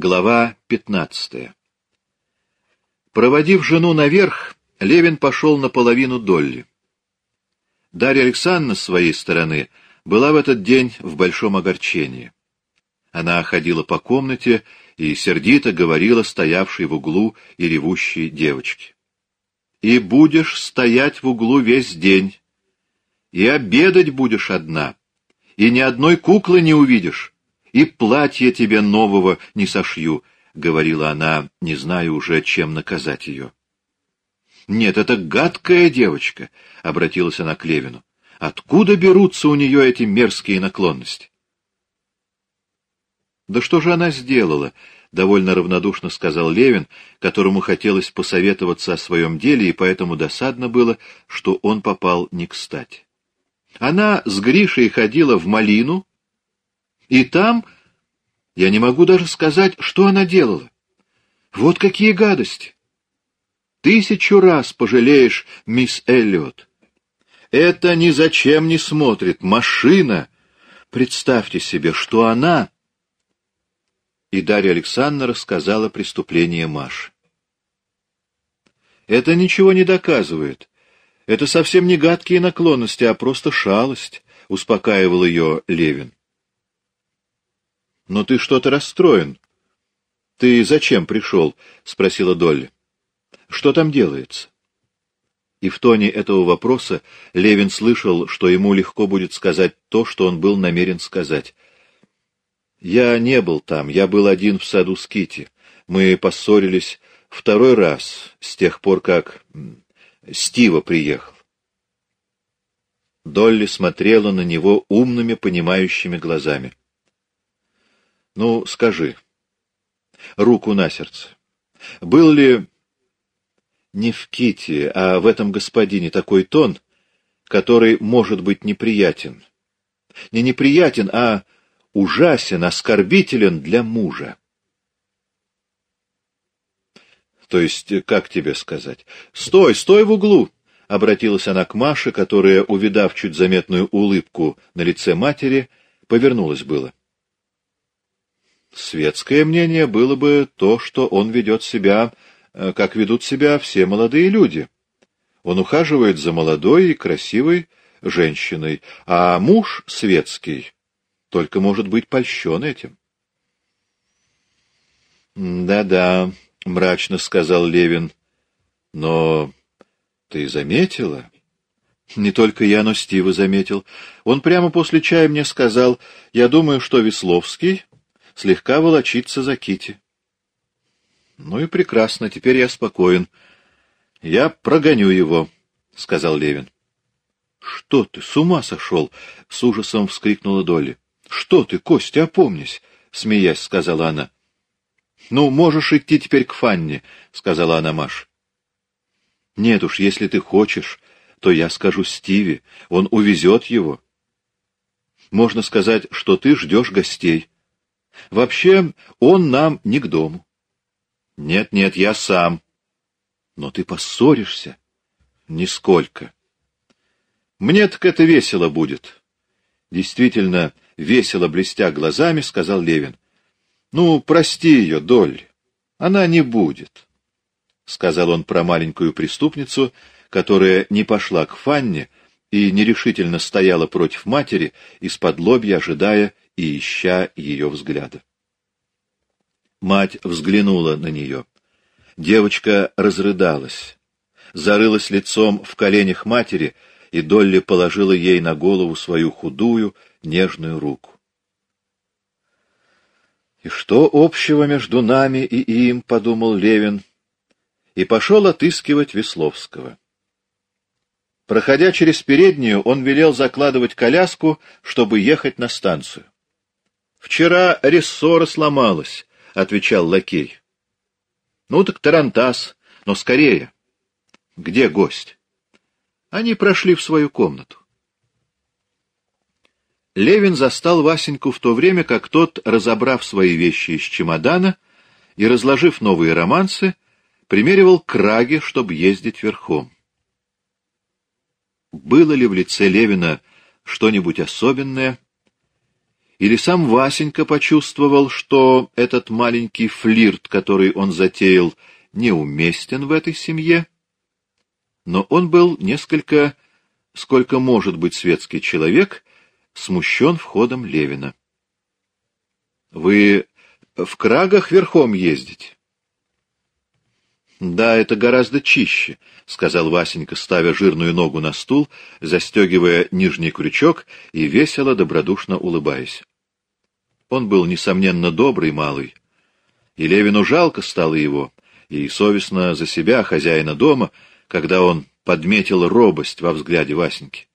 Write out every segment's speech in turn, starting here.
Глава 15. Проводив жену наверх, Левин пошел наполовину Долли. Дарья Александровна, с своей стороны, была в этот день в большом огорчении. Она ходила по комнате и сердито говорила стоявшей в углу и ревущей девочке. «И будешь стоять в углу весь день, и обедать будешь одна, и ни одной куклы не увидишь, и платье тебе нового не сошью», — говорила она, не зная уже, чем наказать ее. «Нет, это гадкая девочка», — обратилась она к Левину. «Откуда берутся у нее эти мерзкие наклонности?» «Да что же она сделала?» — довольно равнодушно сказал Левин, которому хотелось посоветоваться о своем деле, и поэтому досадно было, что он попал не кстати. Она с Гришей ходила в малину, и там... Я не могу даже сказать, что она делала. Вот какие гадости! Тысячу раз пожалеешь, мисс Эллиот. Это ни зачем не смотрит. Машина. Представьте себе, что она... И Дарья Александровна рассказала преступление Маши. Это ничего не доказывает. Это совсем не гадкие наклонности, а просто шалость, — успокаивал ее Левин. Но ты что-то расстроен. Ты зачем пришел? — спросила Долли. Что там делается? И в тоне этого вопроса Левин слышал, что ему легко будет сказать то, что он был намерен сказать. «Я не был там, я был один в саду с Кити. Мы поссорились второй раз с тех пор, как Стива приехал». Долли смотрела на него умными, понимающими глазами. «Ну, скажи, руку на сердце, был ли не в Ките, а в этом господине такой тон, который может быть неприятен. Не неприятен, а ужасен, оскорбителен для мужа. То есть, как тебе сказать? Стой, стой в углу! — обратилась она к Маше, которая, увидав чуть заметную улыбку на лице матери, повернулась было. Светское мнение было бы то, что он ведет себя Э, как ведут себя все молодые люди. Он ухаживает за молодой и красивой женщиной, а муж светский только может быть польщен этим. «Да-да», — мрачно сказал Левин, — «но ты заметила?» «Не только я, но Стива заметил. Он прямо после чая мне сказал, я думаю, что Весловский слегка волочится за Кити. Ну и прекрасно, теперь я спокоен. Я прогоню его, — сказал Левин. — Что ты, с ума сошел? — с ужасом вскрикнула Долли. — Что ты, Костя, опомнись, — смеясь сказала она. — Ну, можешь идти теперь к Фанне, — сказала она Маш. — Нет уж, если ты хочешь, то я скажу Стиви, он увезет его. Можно сказать, что ты ждешь гостей. Вообще, он нам не к дому. Нет, нет, я сам. Но ты поссоришься? Нисколько. Мне так это весело будет. Действительно, весело блестя глазами, сказал Левин. Ну, прости ее, Доль. Она не будет. Сказал он про маленькую преступницу, которая не пошла к Фанне и нерешительно стояла против матери, из-под лобья ожидая и ища ее взгляда. Мать взглянула на нее. Девочка разрыдалась, зарылась лицом в коленях матери, и Долли положила ей на голову свою худую, нежную руку. «И что общего между нами и им?» — подумал Левин, и пошел отыскивать Весловского. Проходя через переднюю, он велел закладывать коляску, чтобы ехать на станцию. Вчера рессора сломалась, — отвечал лакей. — Ну так Тарантас, но скорее. — Где гость? Они прошли в свою комнату. Левин застал Васеньку в то время, как тот, разобрав свои вещи из чемодана и разложив новые романсы, примеривал краги, чтобы ездить верхом. Было ли в лице Левина что-нибудь особенное, Или сам Васенька почувствовал, что этот маленький флирт, который он затеял, неуместен в этой семье? Но он был несколько, сколько может быть светский человек, смущен входом Левина. — Вы в крагах верхом ездите? — Да, это гораздо чище, — сказал Васенька, ставя жирную ногу на стул, застегивая нижний крючок и весело, добродушно улыбаясь. Он был, несомненно, добрый малый, и Левину жалко стало его, и совестно за себя, хозяина дома, когда он подметил робость во взгляде Васеньки.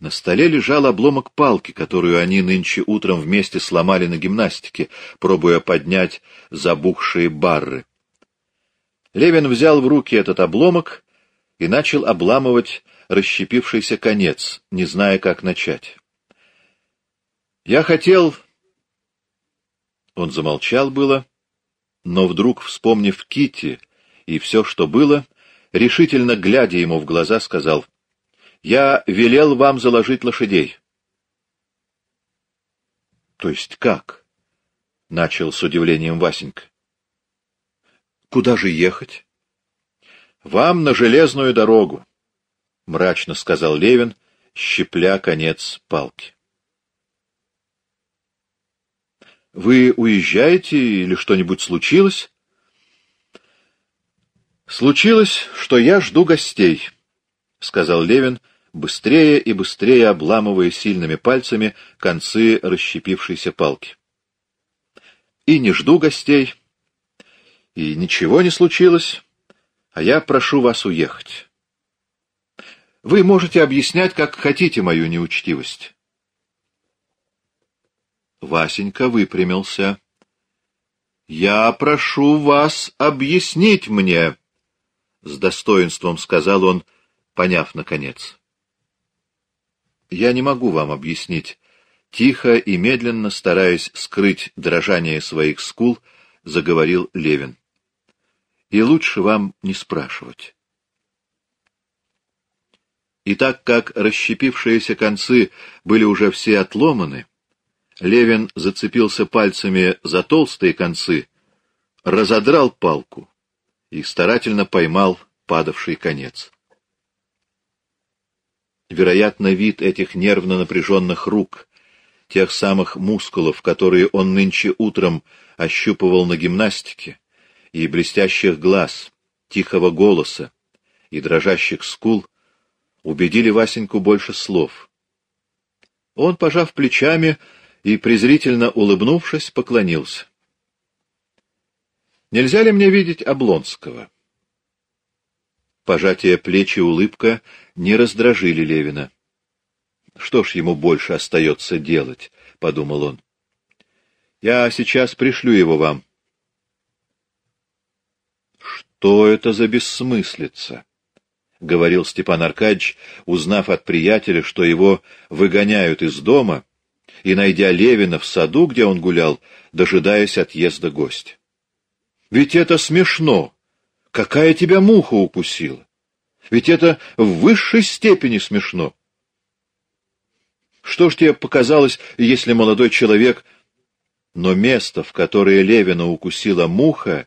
На столе лежал обломок палки, которую они нынче утром вместе сломали на гимнастике, пробуя поднять забухшие барры. Левин взял в руки этот обломок и начал обламывать расщепившийся конец, не зная, как начать. Я хотел... Он замолчал было, но вдруг, вспомнив Кити и все, что было, решительно глядя ему в глаза, сказал, «Я велел вам заложить лошадей». «То есть как?» — начал с удивлением Васенька. Куда же ехать? — Вам на железную дорогу, — мрачно сказал Левин, щепля конец палки. — Вы уезжаете или что-нибудь случилось? — Случилось, что я жду гостей, — сказал Левин, быстрее и быстрее обламывая сильными пальцами концы расщепившейся палки. — И не жду гостей, — и ничего не случилось, а я прошу вас уехать. Вы можете объяснять, как хотите, мою неучтивость. Васенька выпрямился. — Я прошу вас объяснить мне, — с достоинством сказал он, поняв наконец. — Я не могу вам объяснить. Тихо и медленно, стараясь скрыть дрожание своих скул, заговорил Левин и лучше вам не спрашивать. И так как расщепившиеся концы были уже все отломаны, Левин зацепился пальцами за толстые концы, разодрал палку и старательно поймал падавший конец. Вероятно, вид этих нервно напряженных рук, тех самых мускулов, которые он нынче утром ощупывал на гимнастике, и блестящих глаз, тихого голоса и дрожащих скул убедили Васеньку больше слов. Он, пожав плечами и презрительно улыбнувшись, поклонился. «Нельзя ли мне видеть Облонского?» Пожатие плеч и улыбка не раздражили Левина. «Что ж ему больше остается делать?» — подумал он. «Я сейчас пришлю его вам». Что это за бессмыслица? — говорил Степан Аркадьевич, узнав от приятеля, что его выгоняют из дома, и, найдя Левина в саду, где он гулял, дожидаясь отъезда гостя. — Ведь это смешно! Какая тебя муха укусила? Ведь это в высшей степени смешно! Что ж тебе показалось, если молодой человек... Но место, в которое Левина укусила муха,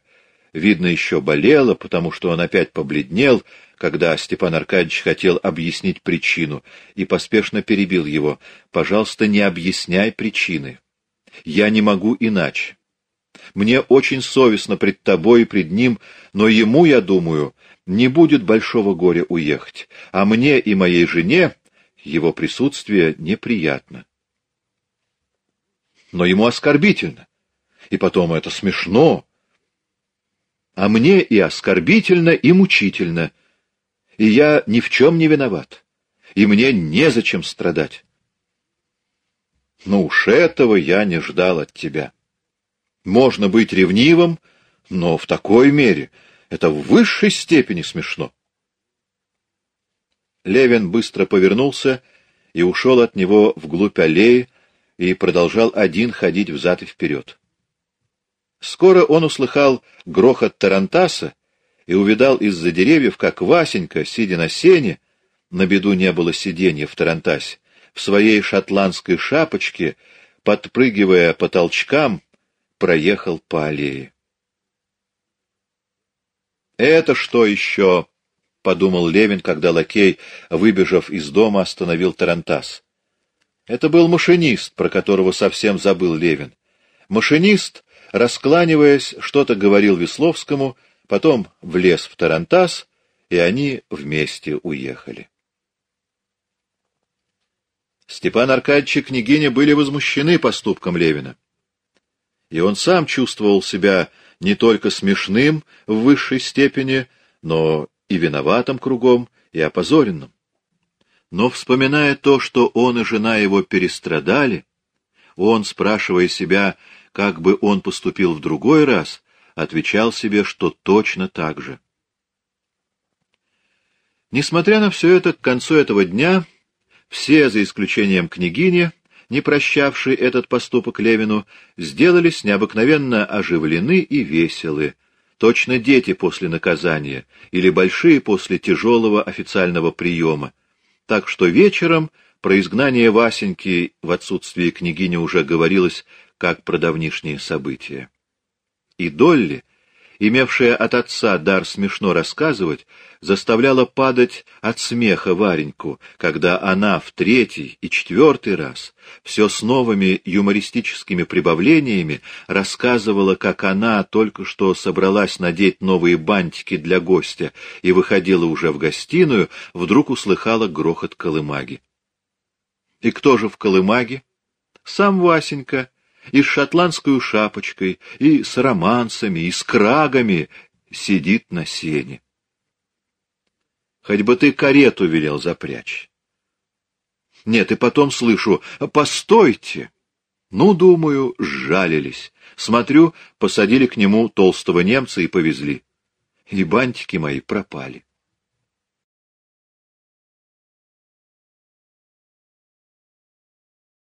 видно, еще болело, потому что он опять побледнел, когда Степан Аркадьевич хотел объяснить причину, и поспешно перебил его. «Пожалуйста, не объясняй причины. Я не могу иначе. Мне очень совестно пред тобой и пред ним, но ему, я думаю, не будет большого горя уехать, а мне и моей жене его присутствие неприятно. Но ему оскорбительно. И потом это смешно а мне и оскорбительно, и мучительно, и я ни в чем не виноват, и мне незачем страдать. Но уж этого я не ждал от тебя. Можно быть ревнивым, но в такой мере это в высшей степени смешно. Левин быстро повернулся и ушел от него вглубь аллеи и продолжал один ходить взад и вперед. Скоро он услыхал грохот тарантаса и увидал из-за деревьев, как Васенька, сидя на сене, на беду не было сиденья в тарантасе, в своей шотландской шапочке, подпрыгивая по толчкам, проехал по аллее. «Это что еще?» — подумал Левин, когда лакей, выбежав из дома, остановил Тарантас. Это был машинист, про которого совсем забыл Левин. Машинист, раскланиваясь, что-то говорил Весловскому, потом влез в Тарантас, и они вместе уехали. Степан Аркадьевич и княгиня были возмущены поступком Левина. И он сам чувствовал себя не только смешным в высшей степени, но и виноватым кругом, и опозоренным. Но, вспоминая то, что он и жена его перестрадали, он, спрашивая себя, как бы он поступил в другой раз, отвечал себе, что точно так же. Несмотря на все это, к концу этого дня все, за исключением княгини, не прощавшей этот поступок Левину, сделались необыкновенно оживлены и веселы, точно дети после наказания или большие после тяжелого официального приема, так что вечером про изгнание Васеньки в отсутствие княгини уже говорилось как про давнишние события. И Долли, имевшая от отца дар смешно рассказывать, заставляла падать от смеха Вареньку, когда она в третий и четвертый раз все с новыми юмористическими прибавлениями рассказывала, как она только что собралась надеть новые бантики для гостя и выходила уже в гостиную, вдруг услыхала грохот колымаги. И кто же в колымаге? Сам Васенька, и с шотландской шапочкой, и с романсами, и с крагами сидит на сене. Хоть бы ты карету велел запрячь. Нет, и потом слышу, постойте. Ну, думаю, сжалились. Смотрю, посадили к нему толстого немца и повезли. И бантики мои пропали.